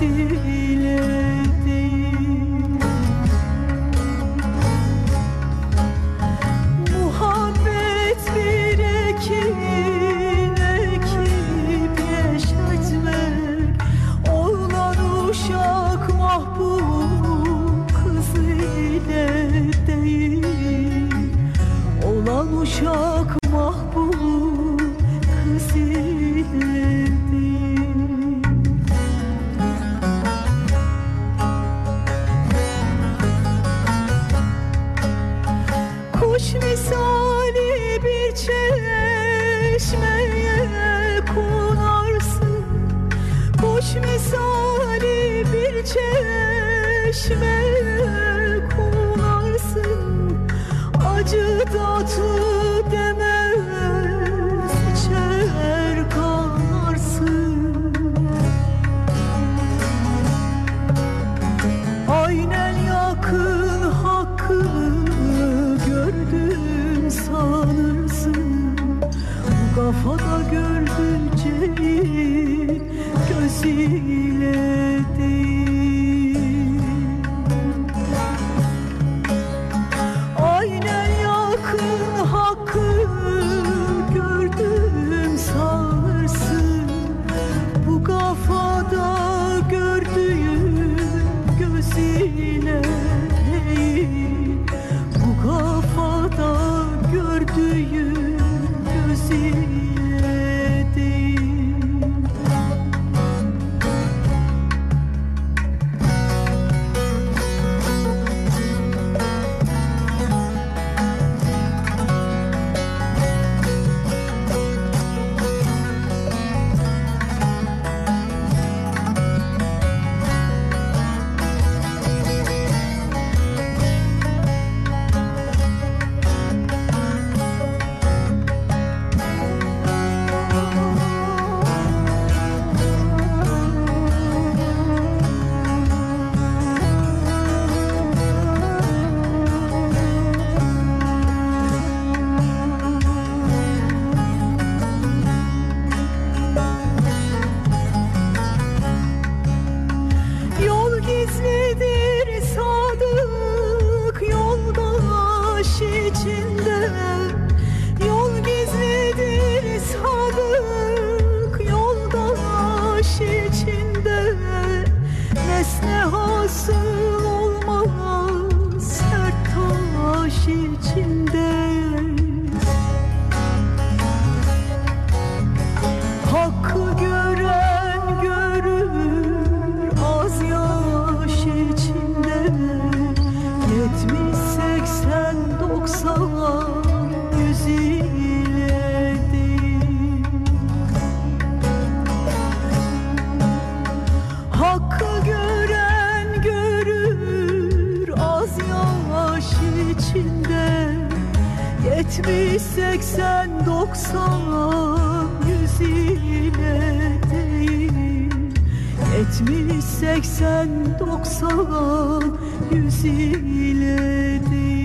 vesile Muhabbet bir ekim ekip yeşertmek Oğlan uşak mahbub kız ile değil mahbub kız ile. kuş misali bir çeşmeye konarsın Kuş misali bir çeşmeye konarsın Acı tatlı vesile Yetmiş, seksen, doksan, yüz ile değil. Yetmiş, seksen, doksan, yüz ile değil.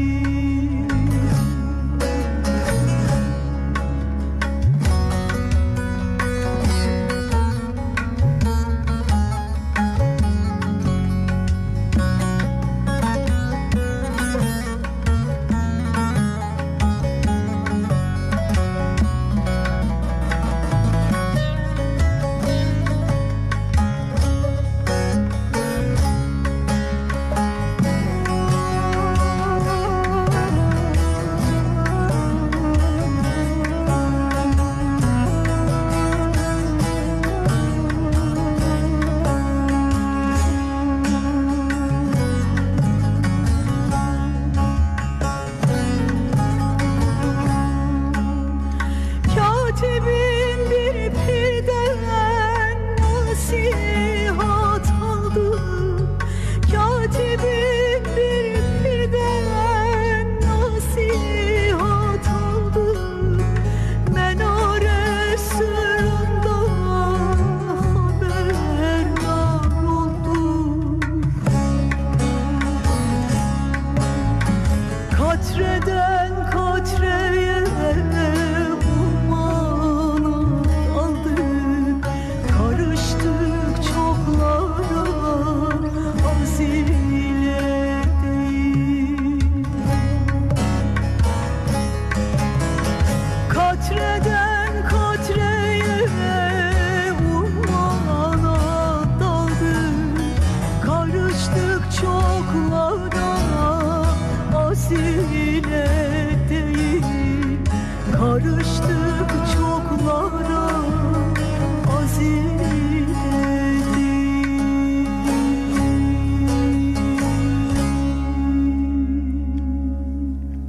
Karıştık